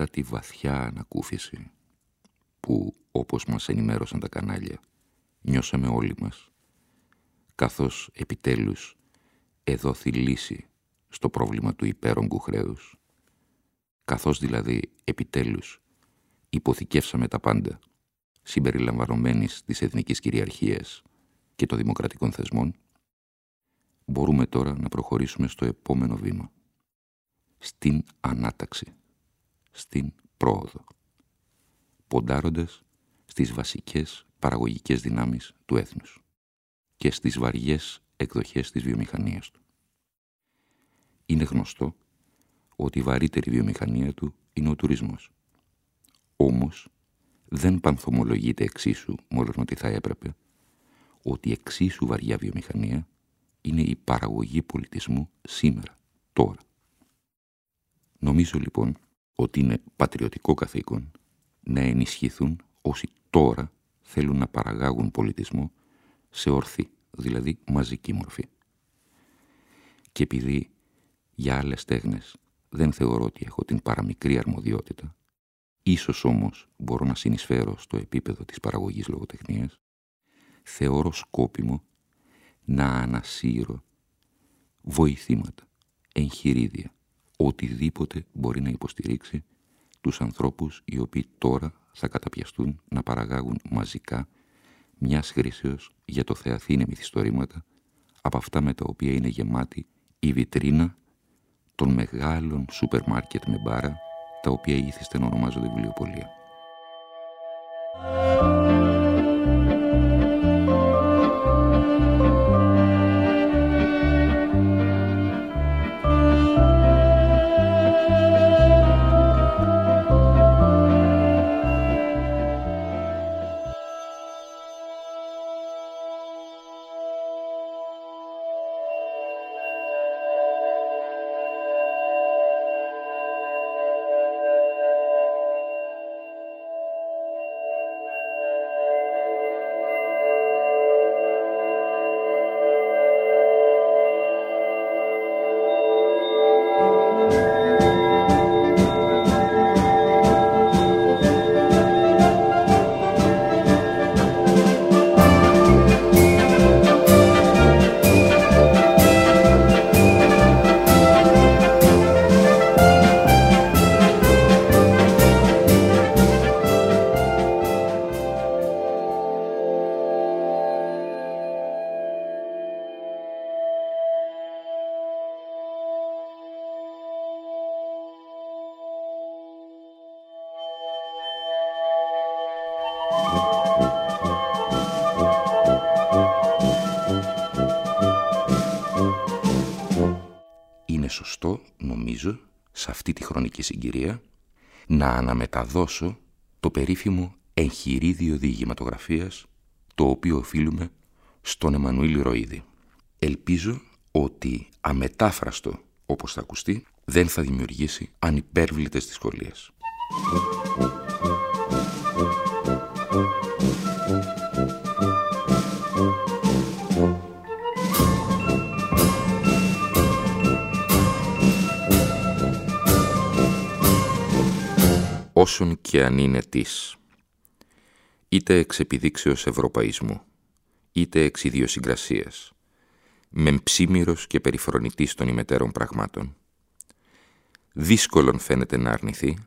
Μετά τη βαθιά ανακούφιση που, όπως μας ενημέρωσαν τα κανάλια, νιώσαμε όλοι μας, καθώς επιτέλους εδόθη λύση στο πρόβλημα του υπέρογκου χρέους, καθώς δηλαδή επιτέλους υποθηκεύσαμε τα πάντα, συμπεριλαμβανομένης της εθνικής κυριαρχίας και των δημοκρατικών θεσμών, μπορούμε τώρα να προχωρήσουμε στο επόμενο βήμα, στην ανάταξη στην πρόοδο, ποντάροντας στις βασικές παραγωγικές δυνάμεις του έθνους και στις βαριές εκδοχές της βιομηχανίας του. Είναι γνωστό ότι η βαρύτερη βιομηχανία του είναι ο τουρισμός. Όμως δεν πανθομολογείται εξίσου, μόλον ότι θα έπρεπε, ότι εξίσου βαριά βιομηχανία είναι η παραγωγή πολιτισμού σήμερα, τώρα. Νομίζω λοιπόν ότι είναι πατριωτικό καθήκον να ενισχυθούν όσοι τώρα θέλουν να παραγάγουν πολιτισμό σε ορθή, δηλαδή μαζική μορφή. Και επειδή για άλλες τέχνες δεν θεωρώ ότι έχω την παραμικρή αρμοδιότητα, ίσως όμως μπορώ να συνεισφέρω στο επίπεδο της παραγωγής λογοτεχνίας, θεωρώ σκόπιμο να ανασύρω βοηθήματα, εγχειρίδια, οτιδήποτε μπορεί να υποστηρίξει τους ανθρώπους οι οποίοι τώρα θα καταπιαστούν να παραγάγουν μαζικά μιας χρήσεως για το θεαθήνε μυθιστορήματα από αυτά με τα οποία είναι γεμάτη η βιτρίνα των μεγάλων σούπερ μάρκετ με μπάρα τα οποία ήθιστε να ονομάζονται βιβλιοπολία. σωστό, νομίζω, σε αυτή τη χρονική συγκυρία, να αναμεταδώσω το περίφημο εγχειρίδιο διηγηματογραφίας το οποίο οφείλουμε στον Εμμανουήλ Ροίδη. Ελπίζω ότι αμετάφραστο, όπως θα ακουστεί, δεν θα δημιουργήσει ανυπέρβλητες δυσκολίες. Όσον και αν είναι της. Είτε εξ επιδείξεως ευρωπαϊσμού, είτε εξ ιδιοσυγκρασίας, μεμψίμυρος και περιφρονητής των ημετέρων πραγμάτων. Δύσκολον φαίνεται να αρνηθεί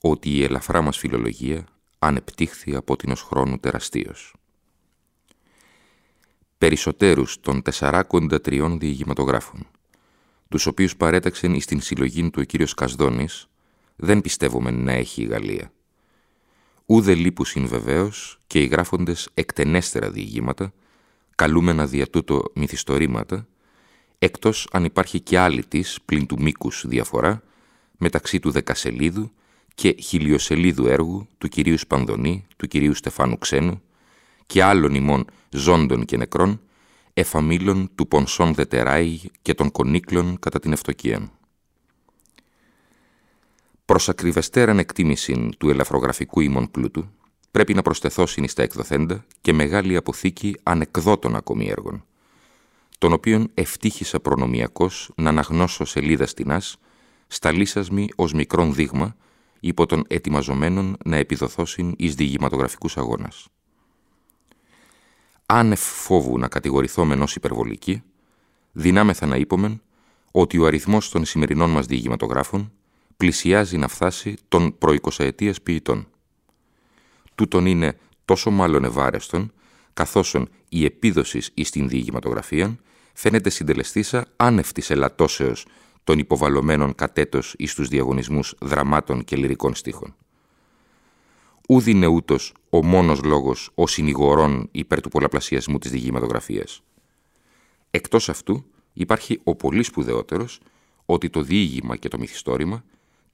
ότι η ελαφρά μας φιλολογία ανεπτύχθη από την ως χρόνου τεραστίως. Περισσότερους των 43 διηγηματογράφων, τους οποίους παρέταξεν εις την συλλογή του ο κύριος Κασδόνης, δεν πιστεύουμε να έχει η Γαλλία. Ούδε λείπουσιν βεβαίως και οι γράφοντες εκτενέστερα διηγήματα, καλούμενα δια τούτο μυθιστορήματα, εκτός αν υπάρχει και άλλη της, πλην του μήκους διαφορά, μεταξύ του δεκασελίδου και χιλιοσελίδου έργου του κυρίου Σπανδονή, του κυρίου Στεφάνου Ξένου και άλλων ημών ζώντων και νεκρών, εφαμίλων του Πονσόν Δετεράι και των Κονίκλων κατά την Ευτοκία. Προς ακριβεστέραν εκτίμηση του ελαφρογραφικού ημών πλούτου, πρέπει να προσθεθώσουν στα εκδοθέντα και μεγάλη αποθήκη ανεκδότων ακόμη έργων, των οποίων ευτύχησα προνομιακός να αναγνώσω σελίδα στινάς, σταλίσασμη ως μικρόν δείγμα, υπό των ετοιμαζομένων να επιδοθώσουν εις διηγηματογραφικούς αγώνας. Άνευ φόβου να κατηγορηθόμεν ως υπερβολική, δυνάμεθα να είπομεν ότι ο αριθμός των σημερινών μας διηγηματογράφων πλησιάζει να φτάσει των προεικοσαετίας ποιητών. Τούτον είναι τόσο μάλλον ευάρεστον, καθώς η επίδοσης εις την διηγηματογραφία φαίνεται συντελεστήσα άνευ της ελαττώσεως των υποβαλωμένων κατέτος εις τους διαγωνισμούς δραμάτων και λυρικών στίχων. Ούδη είναι ούτως ο μόνος λόγος ο συνηγορών υπέρ του πολλαπλασιασμού της διηγηματογραφίας. Εκτός αυτού υπάρχει ο πολύ σπουδαιότερος ότι το διήγημα και το μυθιστόρημα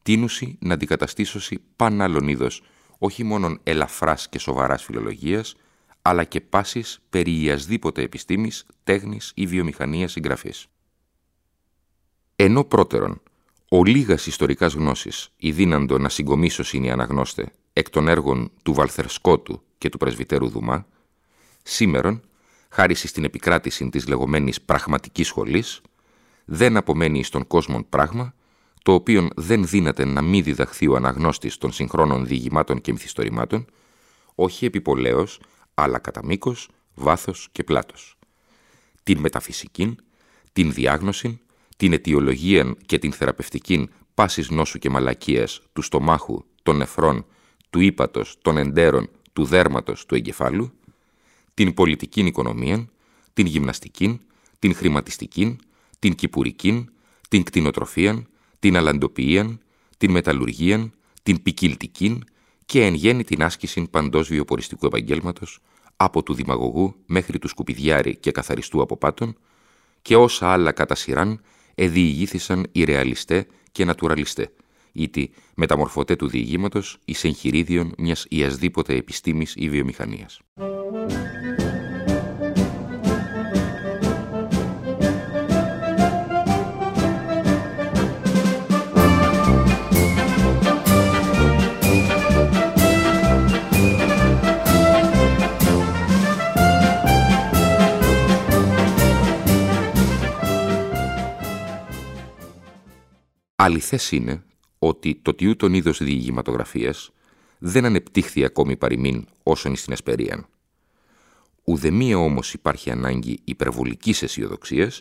τίνουσι να αντικαταστήσωσι παν άλλων είδος όχι μόνον ελαφράς και σοβαράς φιλολογίας, αλλά και πάσης περί ιασδήποτε επιστήμης, τέχνης ή βιομηχανίας συγγραφής. Ενώ πρώτερον, ο λίγας ιστορικάς γνώσης η δύναντο να συγκομίσωσιν οι αναγνώστε εκ των έργων του Βαλθερσκότου και του πρεσβυτέρου Δουμά, σήμερον, χάρη στην επικράτηση της λεγόμενης πραγματικής σχολής, δεν απομένει στον κόσμο πράγμα, το οποίο δεν δύναται να μην διδαχθεί ο αναγνώστης των συγχρόνων διηγημάτων και μυθιστορημάτων, όχι επιπολέως, αλλά κατά μήκος, βάθος και πλάτος. Την μεταφυσική, την διάγνωση, την αιτιολογία και την θεραπευτική πάσης νόσου και μαλακίας του στομάχου, των νεφρών, του ύπατος, των εντέρων, του δέρματος, του εγκεφάλου, την πολιτική οικονομία, την γυμναστική, την χρηματιστική, την κυπουρική, την κτηνοτροφία, την αλαντοποιία, την μεταλλουργία, την ποικιλτική και εν γέννη την άσκηση παντός βιοποριστικού επαγγέλματος, από του δημαγωγού μέχρι του σκουπιδιάρη και καθαριστού από πάτων, και όσα άλλα κατά σειράν εδιηγήθησαν οι ρεαλιστέ και νατουραλιστέ, ήτι μεταμορφωτέ του διηγήματος εις εγχειρίδιον μιας ιασδήποτε επιστήμης ή βιομηχανίας. Αληθές είναι ότι το τιούτον είδος διηγηματογραφίας δεν ανεπτύχθη ακόμη παροιμήν όσον στην εσπερίαν. Ουδεμία όμως υπάρχει ανάγκη υπερβολικής αισιοδοξίας,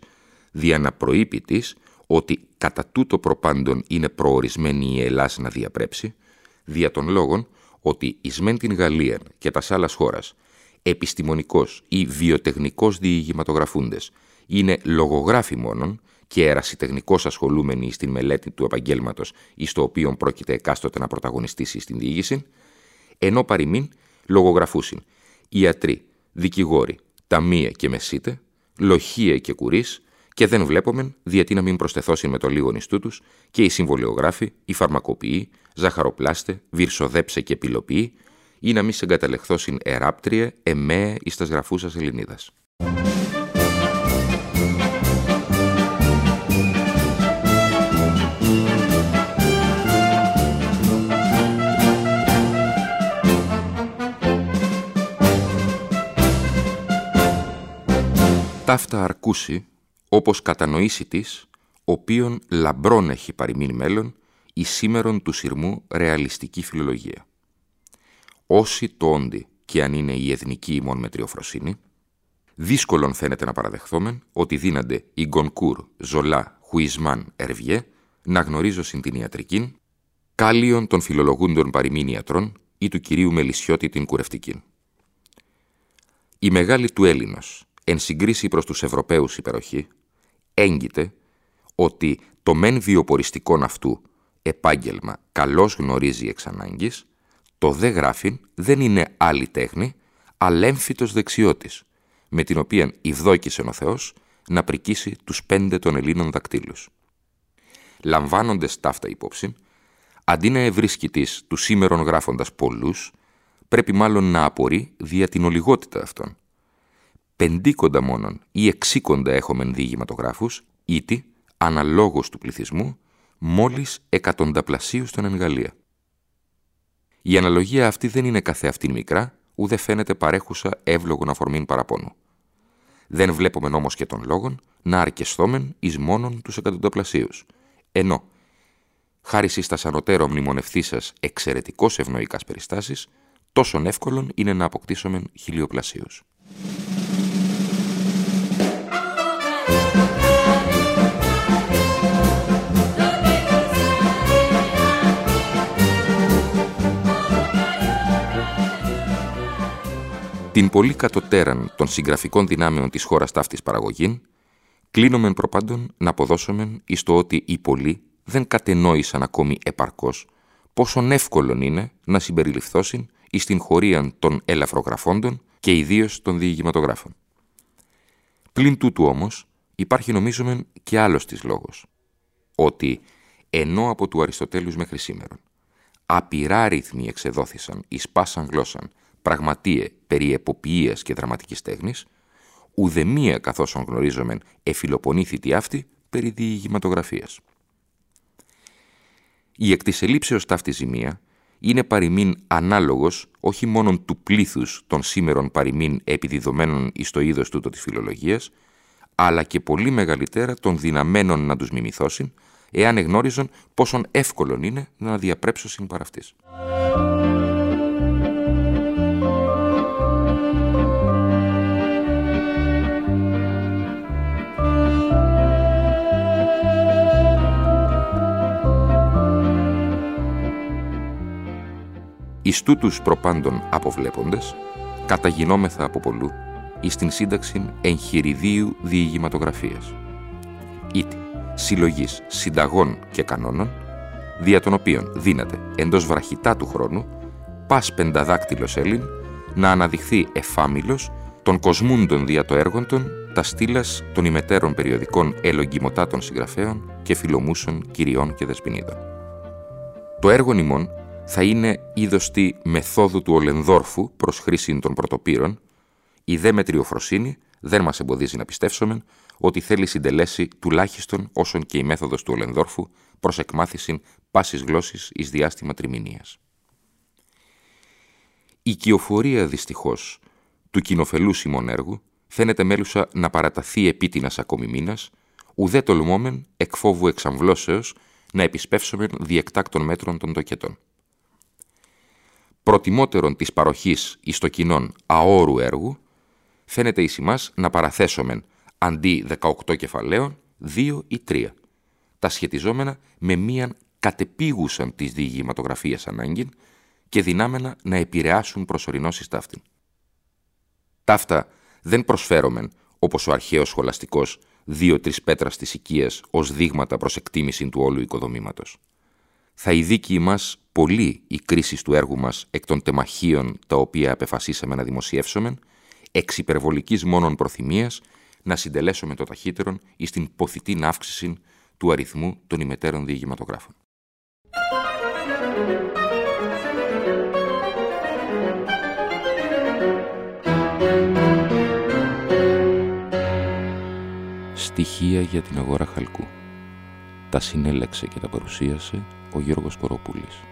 δια να προείπει της ότι κατά τούτο προπάντων είναι προορισμένη η Ελλάς να διαπρέψει, δια των λόγων ότι εις μεν την Γαλλία και τας άλλας χώρας επιστημονικός ή βιοτεχνικός διηγηματογραφούντες είναι λογογράφοι μόνον και ερασιτεχνικός ασχολούμενοι στην μελέτη του επαγγέλματο ή στο οποίο πρόκειται εκάστοτε να πρωταγωνιστήσει στην διήγηση, ενώ παροιμήν λογογραφούσιν ιατροί, δικηγόροι, ταμεία και μεσίτε, λοχεία και κουρίς, και δεν βλέπομεν γιατί να μην προσθεθώσουν με το λίγο νηστού τους και οι συμβολιογράφοι, οι φαρμακοποιοί, ζαχαροπλάστε, βυρσοδέψε και πυλοποιοί, ή να μην σε εγκαταλεχθώσουν εράπτρια, εμαία εις τας γραφούσα Ελληνίδα. Ταύτα αρκούσει, όπως κατανοήσει της, οποίον λαμπρόν έχει παροιμήν μέλλον, η σήμερον του σειρμού ρεαλιστική φιλολογία. Όσοι το όντι και αν είναι η εθνική ημών μετριοφροσύνη, δύσκολον φαίνεται να παραδεχθόμεν ότι δίνανται η Γκονκούρ, Ζολά, Χουισμάν, Ερβιέ να γνωρίζω την ιατρική, κάλιον των φιλολογούντων παροιμήν ιατρών ή του κυρίου Μελισσιώτη την κουρευτική. Η μεγάλη του Έλληνος, εν συγκρίση προς τους Ευρωπαίους υπεροχή, έγκυται ότι το μεν βιοποριστικόν αυτού επάγγελμα καλώς γνωρίζει εξ ανάγκης, το δε γράφειν δεν είναι άλλη τέχνη, αλλά έμφυτος δεξιότης, με την οποία ηδόκησε ο Θεός να πρικίσει τους πέντε των Ελλήνων δακτύλους. Λαμβάνοντες ταύτα υπόψη, αντί να ευρίσκει της του σήμερον γράφοντας πολλούς, πρέπει μάλλον να απορεί δια την ολιγότητα αυτών. Πεντήκοντα μόνον ή εξήκοντα έχομεν διηγηματογράφους, ήτι, αναλόγως του πληθυσμού, μόλις εκατονταπλασίους των εν Η αναλογία αυτή δεν είναι καθεαυτήν μικρά, ούτε φαίνεται παρέχουσα εύλογον αφορμήν παραπώνου. Δεν βλέπουμε όμως και των λόγων να αρκεστόμεν εις μόνον τους εκατονταπλασίους, ενώ, χάρη στα σανωτέρω μνημονευτή σας εξαιρετικώς ευνοϊκάς περιστάσεις, τόσον εύκολον είναι να αποκτήσουμε χιλιοπλασίους. Την πολύ κατωτέραν των συγγραφικών δυνάμεων της χώρας ταύτης παραγωγήν, κλείνομεν προπάντων να αποδώσομεν εις το ότι οι πολλοί δεν κατενόησαν ακόμη επαρκώς πόσον εύκολον είναι να συμπεριληφθώσουν εις την χωρία των ελαφρογραφώντων και ιδίως των διηγηματογράφων. Πλην τούτου όμως υπάρχει νομίζομεν και άλλος της λόγος, ότι ενώ από του Αριστοτέλους μέχρι σήμερα απειρά ρυθμοί εξεδόθησαν εις πάσαν γλώσσαν πραγματείε περί εποποιίας και δραματικής τέχνης, ουδεμία καθώς γνωρίζομεν εφιλοπονήθητη αυτή περί διηγηματογραφίας. Η εκ της ελήψεως ταύτη ζημία είναι παροιμήν ανάλογος όχι μόνο του πλήθους των σήμερων παροιμήν επιδιδομένων εις το είδος τούτο της φιλολογίας, αλλά και πολύ μεγαλύτερα των δυναμένων να τους μιμηθώσουν, εάν εγνώριζον πόσον εύκολον είναι να διαπρέψωσιν παραυτής. Εις τούτους προπάντων αποβλέποντες, καταγινόμεθα από πολλού εις την σύνταξη εγχειριδίου διηγηματογραφίας. Ήτι συλλογής συνταγών και κανόνων, δια των οποίων δύναται εντός βραχητά του χρόνου, πας πενταδάκτυλος Έλλην, να αναδειχθεί εφάμιλος των κοσμούντων δια το έργων των, τα στήλας των ημετέρων περιοδικών ελογγυμωτάτων συγγραφέων και φιλομούσων κυριών και δεσποινίδων. Το έργο νημών θα είναι είδωστη μεθόδου του Ολενδόρφου προς χρήση των πρωτοπύρων, η δε μετριοφροσύνη δεν μας εμποδίζει να πιστεύσουμε ότι θέλει συντελέσει τουλάχιστον όσον και η μέθοδος του Ολενδόρφου προς εκμάθηση πάσης γλώσσης εις διάστημα τριμηνίας. Η κυοφορία δυστυχώς του κοινοφελού έργου φαίνεται μέλουσα να παραταθεί επίτινας ακόμη μήνας, ουδέ τολμόμεν εκ φόβου εξαμβλώσεως να επισπεύσουμε διεκτάκτων μέτρων των τοκετών προτιμότερον της παροχής εις το κοινόν αόρου έργου, φαίνεται εις ημάς να παραθέσομεν αντί 18 κεφαλαίων, 2 ή 3, τα σχετιζόμενα με μίαν κατεπίγουσαν της διηγηματογραφίας ανάγκη και δυνάμενα να επηρεάσουν προσωρινώσεις ταύτην. Ταύτα δεν προσφέρομεν, όπως ο αρχαίος σχολαστικός, δύο-τρεις πέτρας της οικίας ως δείγματα προς εκτίμηση του όλου οικοδομήματος. Θα ειδίκει ημάς πολύ η κρίση του έργου μας εκ των τεμαχίων τα οποία απεφασίσαμε να δημοσιεύσουμε, εξ υπερβολικής μόνον προθυμίας, να συντελέσουμε το ταχύτερον εις την ποθητή αύξηση του αριθμού των ημετέρων διηγηματογράφων. Στοιχεία για την αγορά χαλκού. Τα συνέλεξε και τα παρουσίασε ο Γιώργος Κοροπούλης.